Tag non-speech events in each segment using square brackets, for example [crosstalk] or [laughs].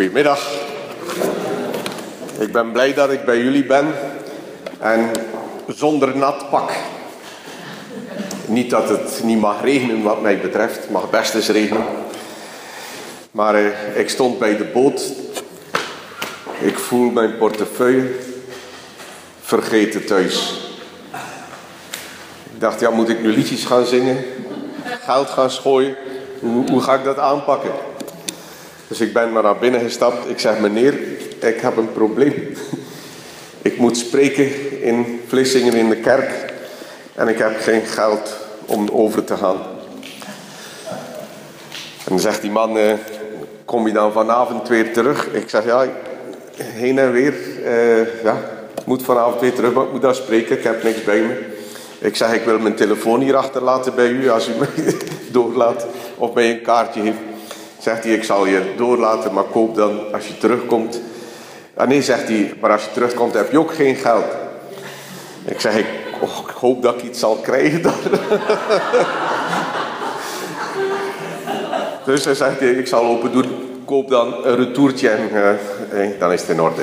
Goedemiddag. Ik ben blij dat ik bij jullie ben en zonder nat pak. Niet dat het niet mag regenen wat mij betreft, het mag best eens regenen. Maar eh, ik stond bij de boot. Ik voel mijn portefeuille vergeten thuis. Ik dacht, ja, moet ik nu liedjes gaan zingen? Geld gaan schooien? Hoe, hoe ga ik dat aanpakken? Dus ik ben maar naar binnen gestapt. Ik zeg, meneer, ik heb een probleem. [laughs] Ik moet spreken in Vlissingen in de kerk. En ik heb geen geld om over te gaan. En dan zegt die man, eh, kom je dan vanavond weer terug? Ik zeg, ja, heen en weer. Uh, ja, ik moet vanavond weer terug, maar ik moet daar spreken. Ik heb niks bij me. Ik zeg, ik wil mijn telefoon hier achterlaten bij u als u [laughs] mij doorlaat. Of mij een kaartje heeft. Zegt hij, ik zal je doorlaten, maar koop dan als je terugkomt. Ah nee, zegt hij, maar als je terugkomt heb je ook geen geld. Ik zeg, ik, oh, hoop dat ik iets zal krijgen dan. [laughs] dus hij zegt, ik zal open doen, koop dan een retourtje en uh, dan is het in orde.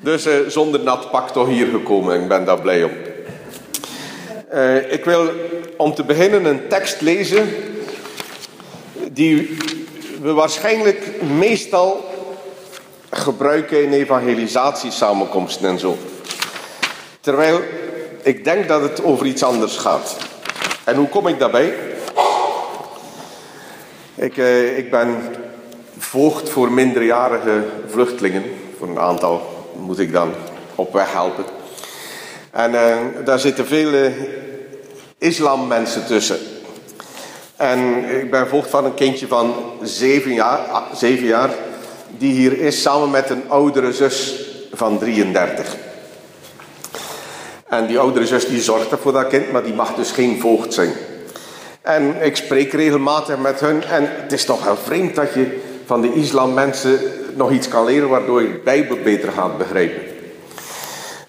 Dus uh, zonder nat pak toch hier gekomen en ik ben daar blij om. Uh, ik wil om te beginnen een tekst lezen die we waarschijnlijk meestal gebruiken in evangelisatiesamenkomsten en zo. Terwijl ik denk dat het over iets anders gaat. En hoe kom ik daarbij? Ik, eh, ik ben voogd voor minderjarige vluchtelingen. Voor een aantal moet ik dan op weg helpen. En eh, daar zitten vele islammensen tussen. En ik ben voogd van een kindje van zeven jaar, zeven jaar, die hier is samen met een oudere zus van 33. En die oudere zus die zorgt voor dat kind, maar die mag dus geen voogd zijn. En ik spreek regelmatig met hun en het is toch wel vreemd dat je van de islam mensen nog iets kan leren waardoor je de Bijbel beter gaat begrijpen.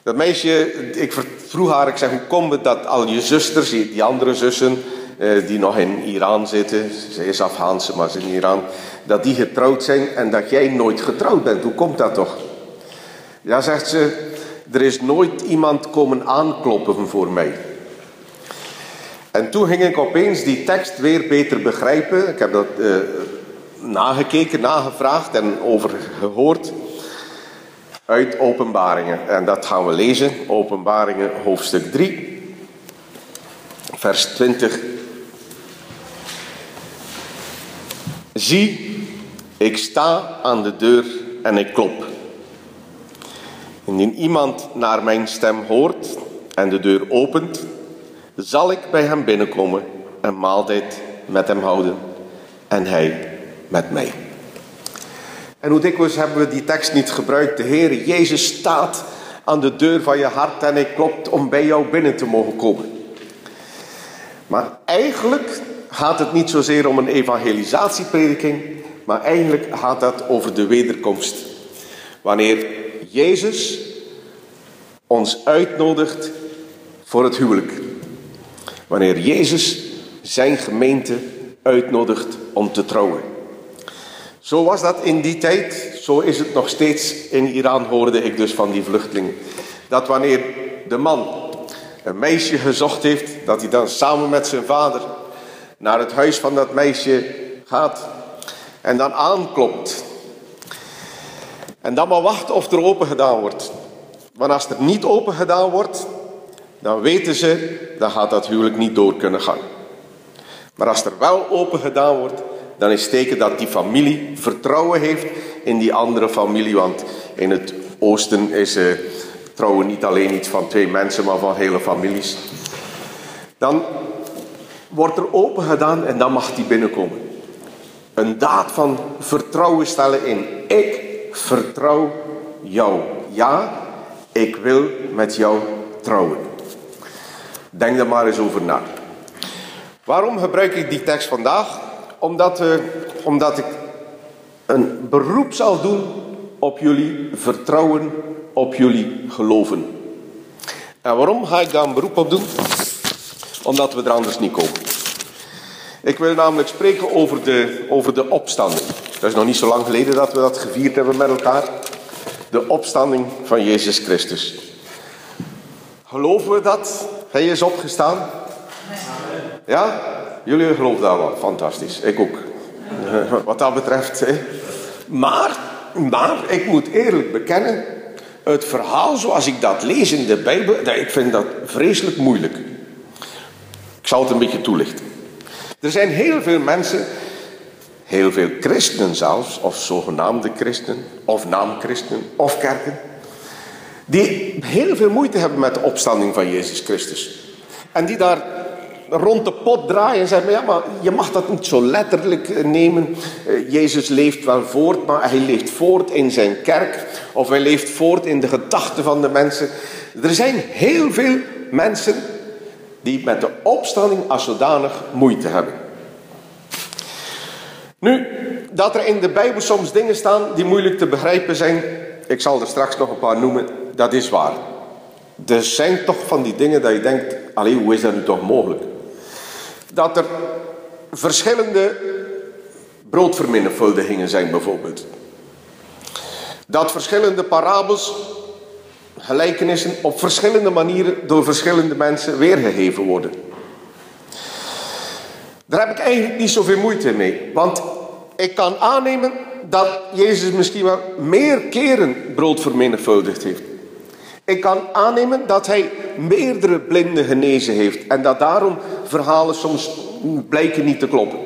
Dat meisje, ik vroeg haar, ik zeg, hoe komt het dat al je zusters, die andere zussen, die nog in Iran zitten, ze is Afghaanse, maar ze in Iran, dat die getrouwd zijn en dat jij nooit getrouwd bent. Hoe komt dat toch? Ja, zegt ze, er is nooit iemand komen aankloppen voor mij. En toen ging ik opeens die tekst weer beter begrijpen. Ik heb dat uh, nagekeken, nagevraagd en over gehoord. Uit Openbaringen. En dat gaan we lezen. Openbaringen hoofdstuk 3. Vers 20 Zie, ik sta aan de deur en ik klop. Indien iemand naar mijn stem hoort en de deur opent, zal ik bij hem binnenkomen en maaltijd met hem houden en hij met mij. En hoe dikwijls hebben we die tekst niet gebruikt? De Heer Jezus staat aan de deur van je hart en hij klopt om bij jou binnen te mogen komen. Maar eigenlijk gaat het niet zozeer om een evangelisatieprediking, maar eigenlijk gaat dat over de wederkomst. Wanneer Jezus ons uitnodigt voor het huwelijk. Wanneer Jezus zijn gemeente uitnodigt om te trouwen. Zo was dat in die tijd, zo is het nog steeds in Iran, hoorde ik dus van die vluchtelingen. Dat wanneer de man een meisje gezocht heeft, dat hij dan samen met zijn vader naar het huis van dat meisje gaat en dan aanklopt. En dan maar wachten of er open gedaan wordt. Want als er niet open gedaan wordt, dan weten ze, dan gaat dat huwelijk niet door kunnen gaan. Maar als er wel open gedaan wordt, dan is teken dat die familie vertrouwen heeft in die andere familie. Want in het oosten is uh, trouwen niet alleen iets van twee mensen, maar van hele families. Dan wordt er open gedaan en dan mag die binnenkomen. Een daad van vertrouwen stellen in. Ik vertrouw jou. Ja, ik wil met jou trouwen. Denk er maar eens over na. Waarom gebruik ik die tekst vandaag? Omdat, uh, omdat ik een beroep zal doen op jullie vertrouwen, op jullie geloven. En waarom ga ik daar een beroep op doen? Omdat we er anders niet komen. Ik wil namelijk spreken over de, over de opstanding. Dat is nog niet zo lang geleden dat we dat gevierd hebben met elkaar. De opstanding van Jezus Christus. Geloven we dat hij is opgestaan? Ja? Jullie geloven dat wel. Fantastisch. Ik ook. [laughs] Wat dat betreft. Hè. Maar, maar, ik moet eerlijk bekennen. Het verhaal zoals ik dat lees in de Bijbel. Ik vind dat vreselijk moeilijk. Zal het een beetje toelichten. Er zijn heel veel mensen heel veel christenen zelfs, of zogenaamde christenen, of naamchristenen, of kerken, die heel veel moeite hebben met de opstanding van Jezus Christus. En die daar rond de pot draaien en zeggen, ja, maar je mag dat niet zo letterlijk nemen. Eh, Jezus leeft wel voort, maar hij leeft voort in zijn kerk, of hij leeft voort in de gedachten van de mensen. Er zijn heel veel mensen die met de opstanding als zodanig moeite hebben. Nu, dat er in de Bijbel soms dingen staan die moeilijk te begrijpen zijn, ik zal er straks nog een paar noemen, dat is waar. Er zijn toch van die dingen dat je denkt, alleen hoe is dat nu toch mogelijk? Dat er verschillende broodvermenigvuldigingen zijn bijvoorbeeld. Dat verschillende parabels, gelijkenissen op verschillende manieren door verschillende mensen weergegeven worden. Daar heb ik eigenlijk niet zoveel moeite mee. Want ik kan aannemen dat Jezus misschien wel meer keren brood vermenigvuldigd heeft. Ik kan aannemen dat hij meerdere blinden genezen heeft. En dat daarom verhalen soms blijken niet te kloppen.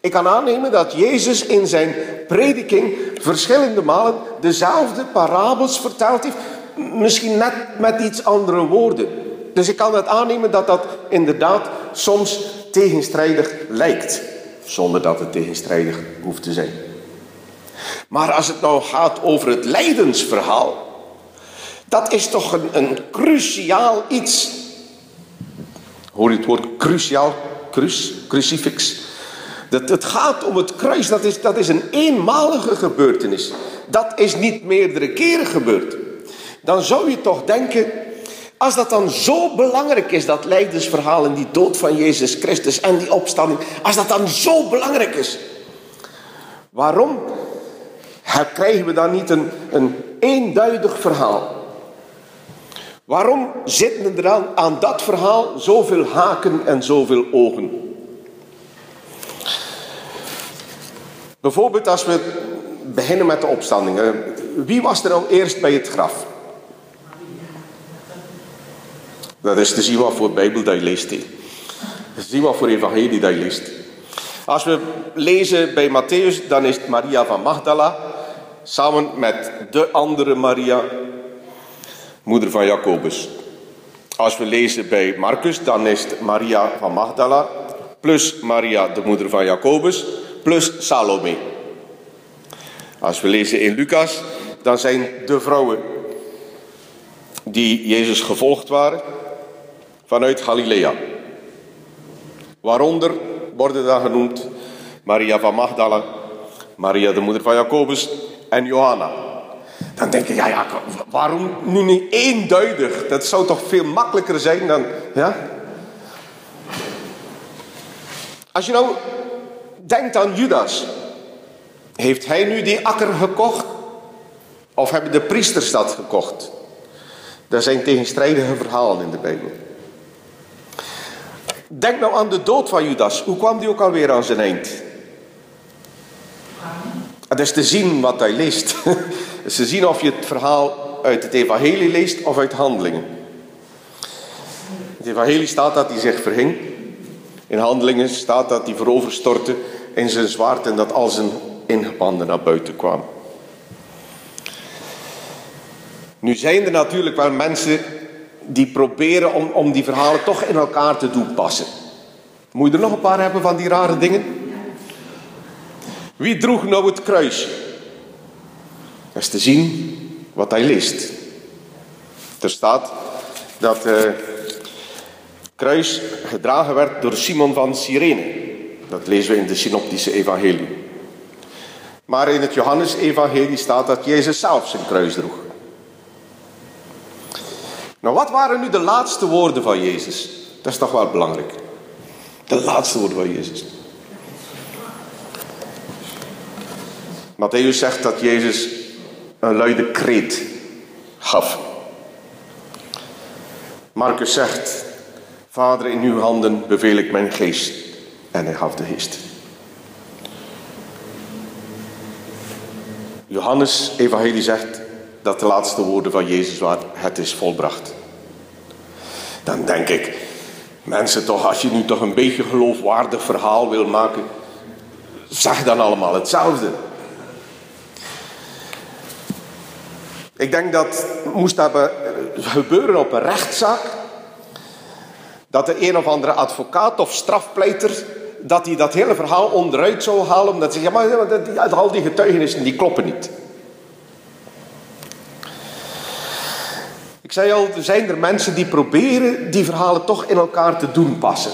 Ik kan aannemen dat Jezus in zijn prediking verschillende malen dezelfde parabels verteld heeft. Misschien net met iets andere woorden. Dus ik kan het aannemen dat dat inderdaad soms tegenstrijdig lijkt, zonder dat het tegenstrijdig hoeft te zijn. Maar als het nou gaat over het lijdensverhaal, dat is toch een, een cruciaal iets. Hoor je het woord cruciaal? Cruci, crucifix. Dat, het gaat om het kruis, dat is, dat is een eenmalige gebeurtenis. Dat is niet meerdere keren gebeurd. Dan zou je toch denken, als dat dan zo belangrijk is, dat lijdensverhaal en die dood van Jezus Christus en die opstanding, als dat dan zo belangrijk is, waarom krijgen we dan niet een, een eenduidig verhaal? Waarom zitten er dan aan dat verhaal zoveel haken en zoveel ogen? Bijvoorbeeld als we beginnen met de opstanding. Wie was er nou eerst bij het graf? Dat is zien wat voor Bijbel dat je leest. Te zien wat voor evangelie je leest. Als we lezen bij Matthäus, dan is het Maria van Magdala. Samen met de andere Maria, moeder van Jacobus. Als we lezen bij Marcus, dan is het Maria van Magdala. Plus Maria, de moeder van Jacobus. Plus Salome. Als we lezen in Lucas, dan zijn de vrouwen die Jezus gevolgd waren vanuit Galilea. Waaronder worden dan genoemd Maria van Magdala, Maria de moeder van Jacobus en Johanna. Dan denk je, ja, ja, waarom nu niet eenduidig? Dat zou toch veel makkelijker zijn dan, ja? Als je nou denkt aan Judas, heeft hij nu die akker gekocht? Of hebben de priesters dat gekocht? Dat zijn tegenstrijdige verhalen in de Bijbel. Denk nou aan de dood van Judas. Hoe kwam die ook alweer aan zijn eind? Het is te zien wat hij leest. [laughs] Het is te zien of je het verhaal uit het evangelie leest of uit handelingen. In het evangelie staat dat hij zich verhing. In handelingen staat dat hij vooroverstortte in zijn zwaard en dat al zijn ingepanden naar buiten kwamen. Nu zijn er natuurlijk wel mensen die proberen om, om die verhalen toch in elkaar te doen passen. Moet je er nog een paar hebben van die rare dingen? Wie droeg nou het kruis? Dat is te zien wat hij leest. Er staat dat het uh, kruis gedragen werd door Simon van Cyrene. Dat lezen we in de synoptische evangelie. Maar in het Johannes-evangelie staat dat Jezus zelf zijn kruis droeg. Nou, wat waren nu de laatste woorden van Jezus? Dat is toch wel belangrijk. De laatste woorden van Jezus. Matthäus zegt dat Jezus een luide kreet gaf. Marcus zegt, Vader, in uw handen beveel ik mijn geest. En hij gaf de geest. Johannes, evangelie zegt dat de laatste woorden van Jezus waren, het is volbracht. Dan denk ik, mensen toch, als je nu toch een beetje geloofwaardig verhaal wil maken, zeg dan allemaal hetzelfde. Ik denk dat moest hebben gebeuren op een rechtszaak. Dat de een of andere advocaat of strafpleiter dat hij dat hele verhaal onderuit zou halen. Omdat hij zegt, ja maar al die getuigenissen die kloppen niet. Ik zei al, er zijn er mensen die proberen die verhalen toch in elkaar te doen passen.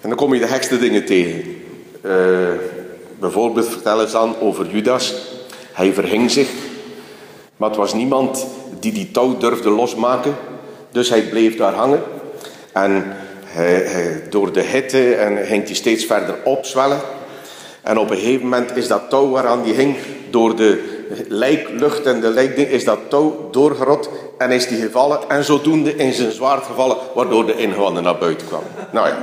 En dan kom je de gekste dingen tegen. Uh, bijvoorbeeld vertellen ze dan over Judas. Hij verhing zich. Maar het was niemand die die touw durfde losmaken. Dus hij bleef daar hangen. En hij, door de hitte en ging hij steeds verder opzwellen. En op een gegeven moment is dat touw waaraan die hing, door de lijklucht en de lijkding, is dat touw doorgerot en is die gevallen. En zodoende in zijn zwaard gevallen, waardoor de ingewanden naar buiten kwam. Nou ja.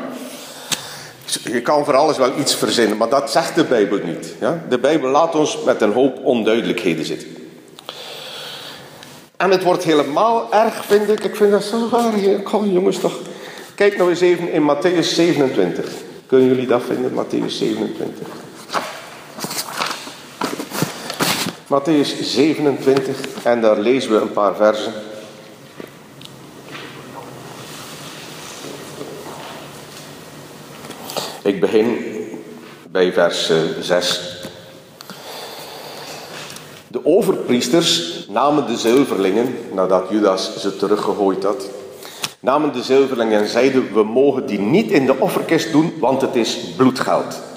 Je kan voor alles wel iets verzinnen, maar dat zegt de Bijbel niet. Ja? De Bijbel laat ons met een hoop onduidelijkheden zitten. En het wordt helemaal erg, vind ik. Ik vind dat zo waar. Kom jongens toch. Kijk nou eens even in Matthäus 27. Kunnen jullie dat vinden, Matthäus 27? Matthäus 27 en daar lezen we een paar versen. Ik begin bij vers 6. Eh, de overpriesters namen de zilverlingen, nadat Judas ze teruggegooid had, namen de zilverlingen en zeiden: We mogen die niet in de offerkist doen, want het is bloedgeld.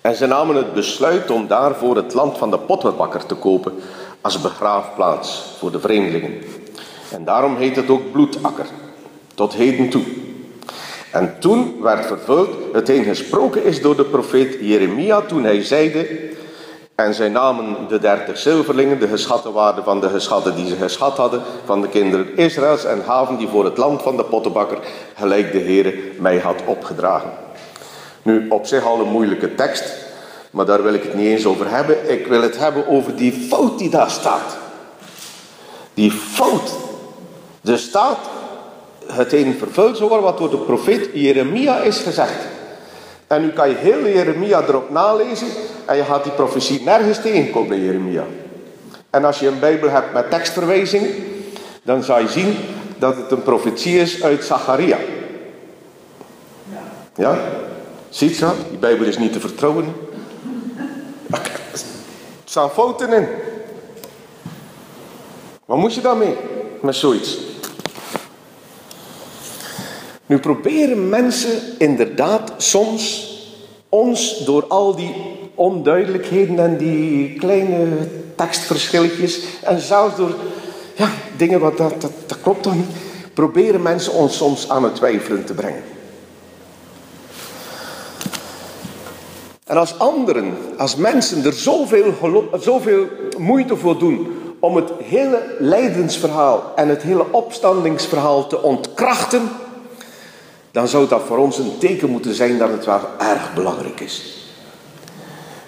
En ze namen het besluit om daarvoor het land van de pottenbakker te kopen als begraafplaats voor de vreemdelingen. En daarom heet het ook bloedakker, tot heden toe. En toen werd vervuld hetgeen gesproken is door de profeet Jeremia toen hij zeide... En zij namen de dertig zilverlingen, de geschatte waarde van de geschatten die ze geschat hadden, van de kinderen Israëls en haven die voor het land van de pottenbakker, gelijk de Heere mij had opgedragen. Nu, op zich al een moeilijke tekst, maar daar wil ik het niet eens over hebben. Ik wil het hebben over die fout die daar staat. Die fout. Er staat het een vervuld zo wat door de profeet Jeremia is gezegd. En nu kan je heel Jeremia erop nalezen en je gaat die profetie nergens tegenkomen bij Jeremia. En als je een Bijbel hebt met tekstverwijzingen, dan zal je zien dat het een profetie is uit Zacharia. Ja? Ziet je Die Bijbel is niet te vertrouwen. Er staan fouten in. Wat moet je daarmee? Met zoiets. Nu proberen mensen inderdaad soms ons door al die onduidelijkheden en die kleine tekstverschilletjes en zelfs door ja, dingen wat dat, dat, dat klopt toch niet, proberen mensen ons soms aan het twijfelen te brengen. En als anderen, als mensen er zoveel, zoveel moeite voor doen om het hele lijdensverhaal en het hele opstandingsverhaal te ontkrachten, dan zou dat voor ons een teken moeten zijn dat het wel erg belangrijk is.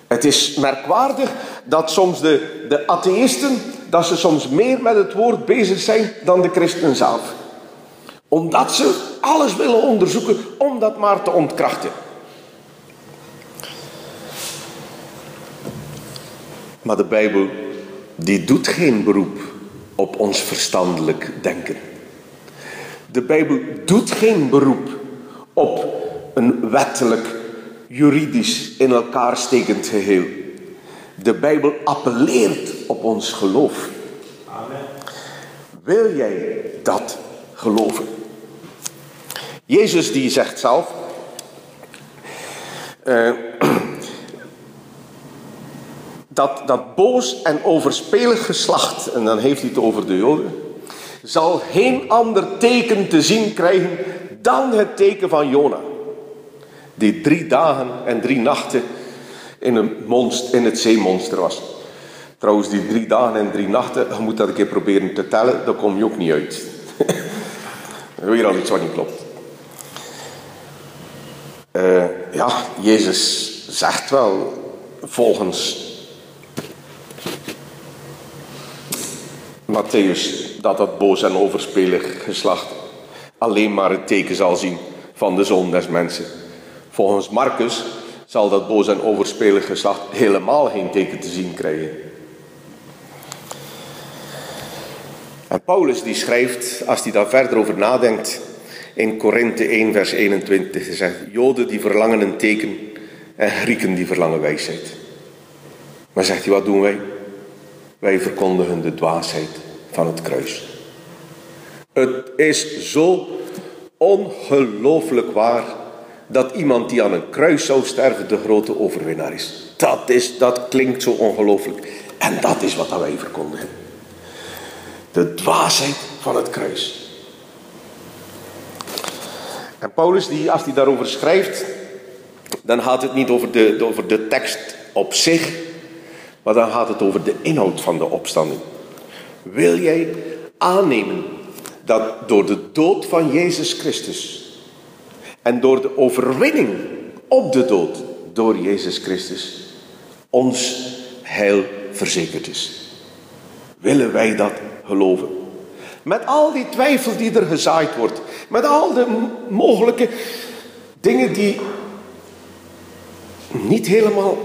Het is merkwaardig dat soms de, de atheïsten, dat ze soms meer met het woord bezig zijn dan de christenen zelf. Omdat ze alles willen onderzoeken om dat maar te ontkrachten. Maar de Bijbel, die doet geen beroep op ons verstandelijk denken. De Bijbel doet geen beroep op een wettelijk, juridisch in elkaar stekend geheel. De Bijbel appelleert op ons geloof. Amen. Wil jij dat geloven? Jezus die zegt zelf, uh, dat, dat boos en overspelig geslacht, en dan heeft hij het over de Joden, zal geen ander teken te zien krijgen dan het teken van Jona. Die drie dagen en drie nachten in, een monster, in het zeemonster was. Trouwens, die drie dagen en drie nachten, je moet dat een keer proberen te tellen, dan kom je ook niet uit. [laughs] Weer al iets wat niet klopt. Uh, ja, Jezus zegt wel volgens Matthäus dat dat boos en overspelig geslacht alleen maar het teken zal zien van de zon des mensen. Volgens Marcus zal dat boos en overspelig geslacht helemaal geen teken te zien krijgen. En Paulus die schrijft, als hij daar verder over nadenkt, in Korinthe 1 vers 21, hij zegt, Joden die verlangen een teken en Grieken die verlangen wijsheid. Maar zegt hij, wat doen wij? Wij verkondigen de dwaasheid van het kruis. Het is zo ongelooflijk waar dat iemand die aan een kruis zou sterven de grote overwinnaar is. Dat, is, dat klinkt zo ongelooflijk. En dat is wat wij verkondigen. De dwaasheid van het kruis. En Paulus, die, als hij daarover schrijft, dan gaat het niet over de, over de tekst op zich, maar dan gaat het over de inhoud van de opstanding. Wil jij aannemen dat door de dood van Jezus Christus en door de overwinning op de dood door Jezus Christus ons heil verzekerd is? Willen wij dat geloven? Met al die twijfel die er gezaaid wordt, met al de mogelijke dingen die niet helemaal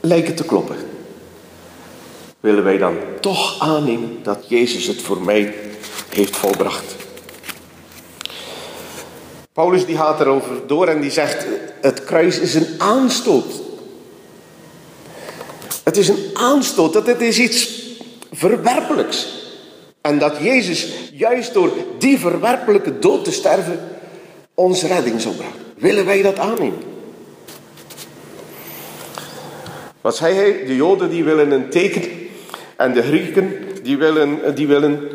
lijken te kloppen willen wij dan toch aannemen dat Jezus het voor mij heeft volbracht. Paulus die gaat erover door en die zegt, het kruis is een aanstoot. Het is een aanstoot, dat het is iets verwerpelijks. En dat Jezus juist door die verwerpelijke dood te sterven ons redding zou brengen. Willen wij dat aannemen? Wat zei hij? De Joden die willen een teken en de Grieken, die willen, die willen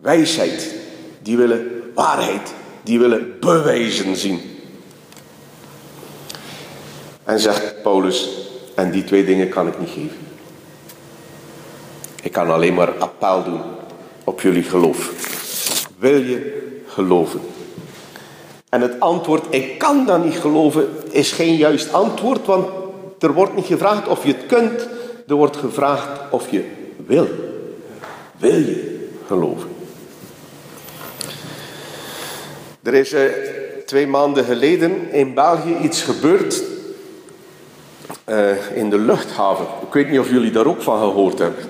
wijsheid. Die willen waarheid. Die willen bewijzen zien. En zegt Paulus, en die twee dingen kan ik niet geven. Ik kan alleen maar appel doen op jullie geloof. Wil je geloven? En het antwoord, ik kan dat niet geloven, is geen juist antwoord, want er wordt niet gevraagd of je het kunt, er wordt gevraagd of je wil. Wil je geloven? Er is eh, twee maanden geleden in België iets gebeurd uh, in de luchthaven. Ik weet niet of jullie daar ook van gehoord hebben.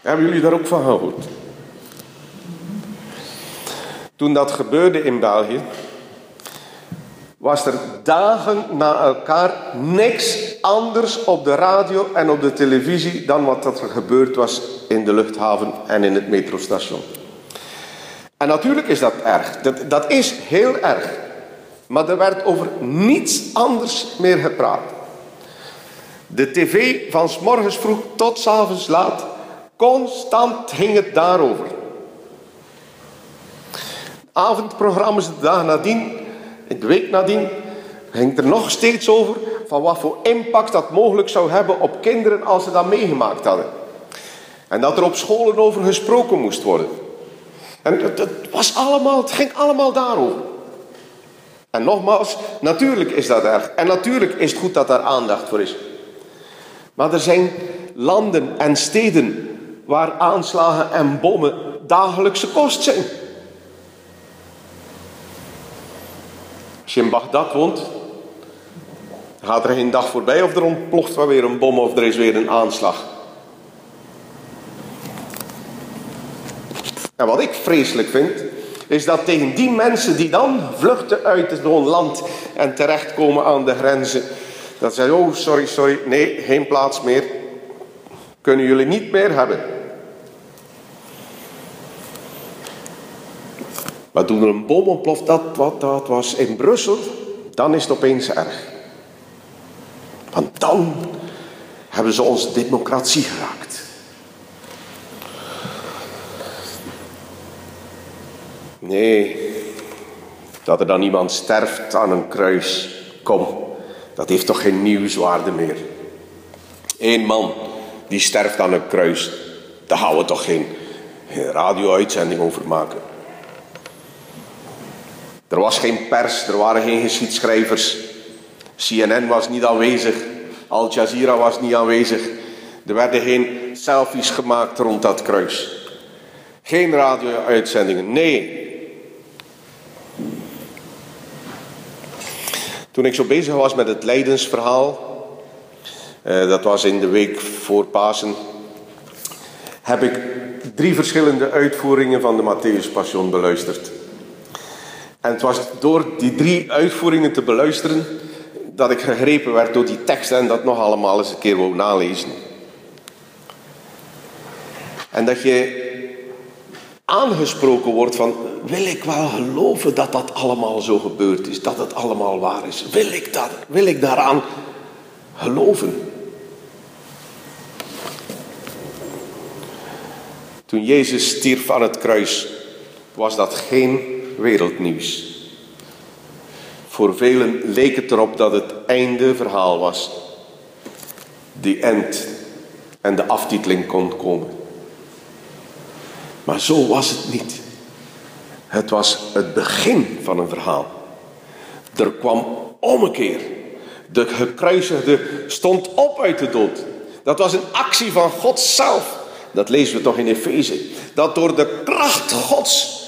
Hebben jullie daar ook van gehoord? Toen dat gebeurde in België, was er dagen na elkaar niks anders op de radio en op de televisie dan wat er gebeurd was in de luchthaven en in het metrostation. En natuurlijk is dat erg. Dat, dat is heel erg. Maar er werd over niets anders meer gepraat. De tv van morgens vroeg tot s avonds laat, constant ging het daarover. Avondprogramma's de dag nadien de week nadien ging er nog steeds over van wat voor impact dat mogelijk zou hebben op kinderen als ze dat meegemaakt hadden. En dat er op scholen over gesproken moest worden. En het, was allemaal, het ging allemaal daarover. En nogmaals, natuurlijk is dat erg. En natuurlijk is het goed dat daar aandacht voor is. Maar er zijn landen en steden waar aanslagen en bommen dagelijkse kost zijn. Als je in Bagdad woont, gaat er geen dag voorbij of er ontploft wel weer een bom of er is weer een aanslag. En wat ik vreselijk vind, is dat tegen die mensen die dan vluchten uit zo'n land en terechtkomen aan de grenzen, dat ze oh sorry, sorry, nee, geen plaats meer, kunnen jullie niet meer hebben. Maar toen er een bom ontploft, dat wat dat was in Brussel, dan is het opeens erg. Want dan hebben ze onze democratie geraakt. Nee, dat er dan iemand sterft aan een kruis. Kom, Dat heeft toch geen nieuwswaarde meer. Eén man die sterft aan een kruis. Daar gaan we toch geen, geen radio-uitzending over maken. Er was geen pers, er waren geen geschiedschrijvers. CNN was niet aanwezig, Al Jazeera was niet aanwezig. Er werden geen selfies gemaakt rond dat kruis. Geen radio-uitzendingen, nee. Toen ik zo bezig was met het Leidensverhaal, eh, dat was in de week voor Pasen, heb ik drie verschillende uitvoeringen van de Matthäus Passion beluisterd. En het was door die drie uitvoeringen te beluisteren dat ik gegrepen werd door die teksten en dat nog allemaal eens een keer wou nalezen. En dat je aangesproken wordt van, wil ik wel geloven dat dat allemaal zo gebeurd is, dat het allemaal waar is? Wil ik, dat, wil ik daaraan geloven? Toen Jezus stierf aan het kruis, was dat geen wereldnieuws. Voor velen leek het erop dat het einde verhaal was. Die end en de aftiteling kon komen. Maar zo was het niet. Het was het begin van een verhaal. Er kwam ommekeer. De gekruisigde stond op uit de dood. Dat was een actie van God zelf. Dat lezen we toch in Efeze. Dat door de kracht Gods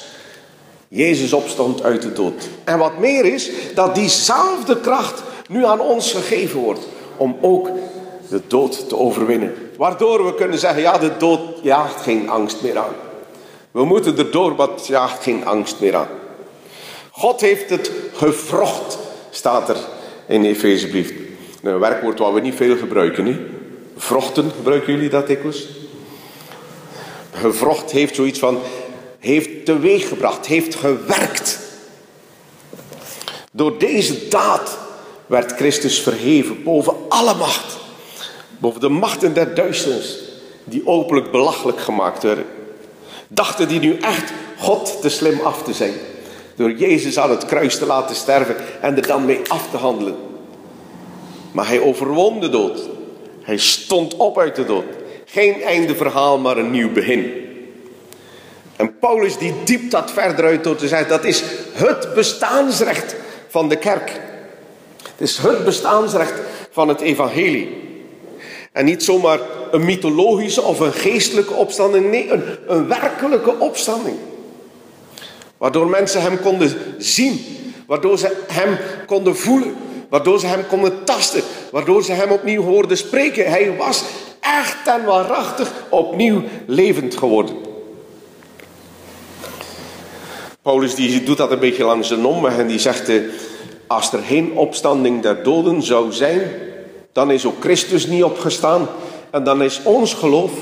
Jezus opstond uit de dood. En wat meer is, dat diezelfde kracht nu aan ons gegeven wordt. Om ook de dood te overwinnen. Waardoor we kunnen zeggen, ja, de dood jaagt geen angst meer aan. We moeten erdoor, maar het jaagt geen angst meer aan. God heeft het gevrocht, staat er in de Efezebrief. Een werkwoord wat we niet veel gebruiken. Niet? Vrochten, gebruiken jullie dat dikwijls? Gevrocht heeft zoiets van, heeft teweeggebracht, heeft gewerkt. Door deze daad werd Christus verheven boven alle macht. Boven de machten der duisternis, die openlijk belachelijk gemaakt werden. Dachten die nu echt God te slim af te zijn. Door Jezus aan het kruis te laten sterven en er dan mee af te handelen. Maar hij overwon de dood. Hij stond op uit de dood. Geen einde verhaal, maar een nieuw begin. En Paulus die diept dat verder uit door te zeggen, dat is het bestaansrecht van de kerk. Het is het bestaansrecht van het evangelie. En niet zomaar een mythologische of een geestelijke opstanding, nee, een, een werkelijke opstanding. Waardoor mensen hem konden zien, waardoor ze hem konden voelen, waardoor ze hem konden tasten, waardoor ze hem opnieuw hoorden spreken. Hij was echt en waarachtig opnieuw levend geworden. Paulus die doet dat een beetje langs de en die zegt, eh, als er geen opstanding der doden zou zijn, dan is ook Christus niet opgestaan en dan is ons geloof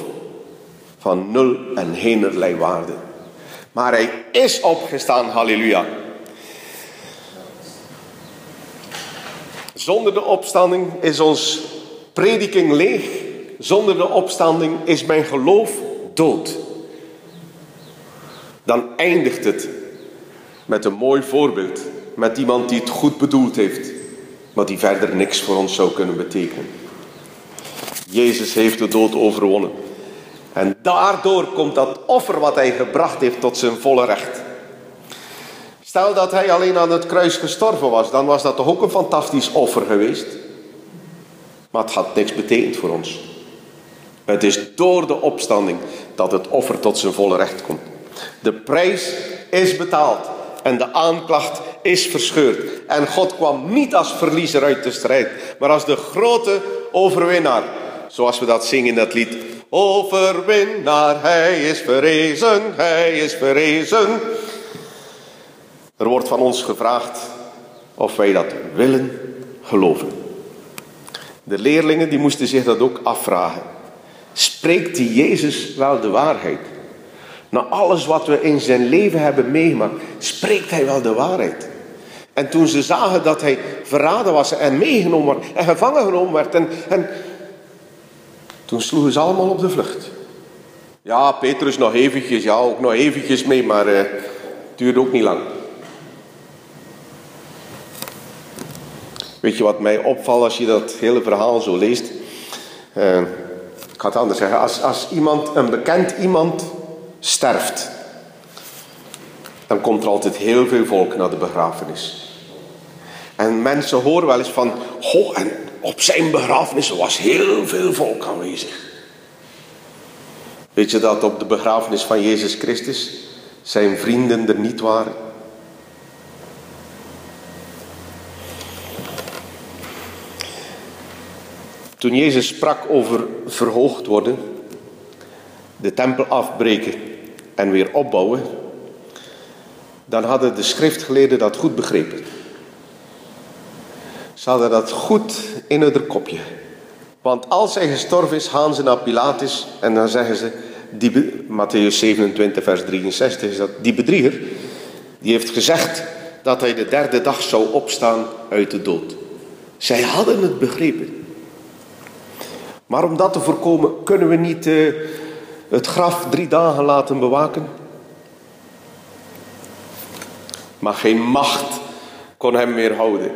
van nul en heenerlei waarde. Maar hij is opgestaan, halleluja. Zonder de opstanding is ons prediking leeg. Zonder de opstanding is mijn geloof dood. Dan eindigt het met een mooi voorbeeld. Met iemand die het goed bedoeld heeft, maar die verder niks voor ons zou kunnen betekenen. Jezus heeft de dood overwonnen. En daardoor komt dat offer wat hij gebracht heeft tot zijn volle recht. Stel dat hij alleen aan het kruis gestorven was, dan was dat toch ook een fantastisch offer geweest. Maar het had niks betekend voor ons. Het is door de opstanding dat het offer tot zijn volle recht komt. De prijs is betaald en de aanklacht is verscheurd. En God kwam niet als verliezer uit de strijd, maar als de grote overwinnaar. Zoals we dat zingen in dat lied. Overwinnaar, hij is verrezen, hij is verrezen. Er wordt van ons gevraagd of wij dat willen geloven. De leerlingen die moesten zich dat ook afvragen. Spreekt die Jezus wel de waarheid? Na alles wat we in zijn leven hebben meegemaakt, spreekt hij wel de waarheid. En toen ze zagen dat hij verraden was en meegenomen werd en gevangen genomen werd, en, en toen sloegen ze allemaal op de vlucht. Ja, Petrus nog eventjes, ja, ook nog eventjes mee, maar uh, het duurde ook niet lang. Weet je wat mij opvalt als je dat hele verhaal zo leest? Uh, ik ga het anders zeggen. Als, als iemand, een bekend iemand sterft, dan komt er altijd heel veel volk naar de begrafenis. En mensen horen wel eens van, goh, en op zijn begrafenis was heel veel volk aanwezig. Weet je dat op de begrafenis van Jezus Christus zijn vrienden er niet waren? Toen Jezus sprak over verhoogd worden, de tempel afbreken en weer opbouwen, dan hadden de schriftgeleerden dat goed begrepen. Ze hadden dat goed in hun kopje. Want als hij gestorven is, gaan ze naar Pilatus en dan zeggen ze, die, Matthäus 27 vers 63 is dat, die bedrieger, die heeft gezegd dat hij de derde dag zou opstaan uit de dood. Zij hadden het begrepen. Maar om dat te voorkomen, kunnen we niet uh, het graf drie dagen laten bewaken? Maar geen macht kon hem meer houden.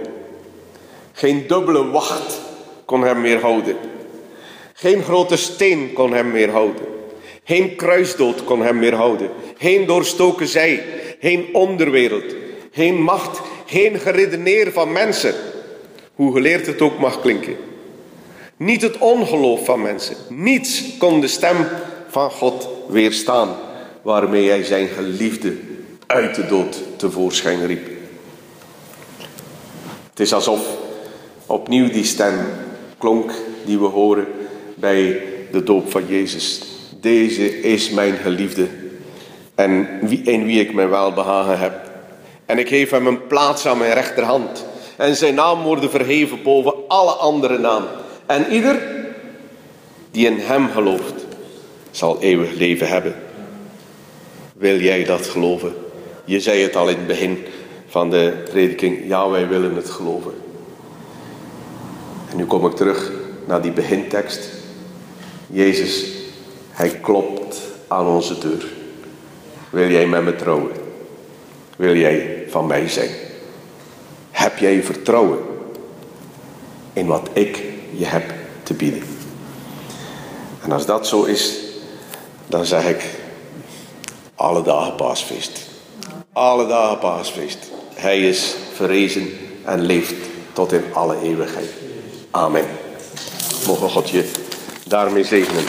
Geen dubbele wacht kon hem meer houden. Geen grote steen kon hem meer houden. Geen kruisdood kon hem meer houden. Geen doorstoken zij. Geen onderwereld. Geen macht. Geen geredeneer van mensen. Hoe geleerd het ook mag klinken. Niet het ongeloof van mensen. Niets kon de stem van God weerstaan. Waarmee hij zijn geliefde uit de dood tevoorschijn riep. Het is alsof opnieuw die stem klonk die we horen bij de doop van Jezus. Deze is mijn geliefde en in wie ik mijn welbehagen heb. En ik geef hem een plaats aan mijn rechterhand. En zijn naam wordt verheven boven alle andere naam. En ieder die in hem gelooft, zal eeuwig leven hebben. Wil jij dat geloven? Je zei het al in het begin van de prediking. Ja, wij willen het geloven. En nu kom ik terug naar die begintekst. Jezus, hij klopt aan onze deur. Wil jij met me trouwen? Wil jij van mij zijn? Heb jij vertrouwen in wat ik je heb te bieden? En als dat zo is, dan zeg ik alle dagen paasfeest. Alle dagen paasfeest. Hij is verrezen en leeft tot in alle eeuwigheid. Amen. Mogen God je daarmee zegenen.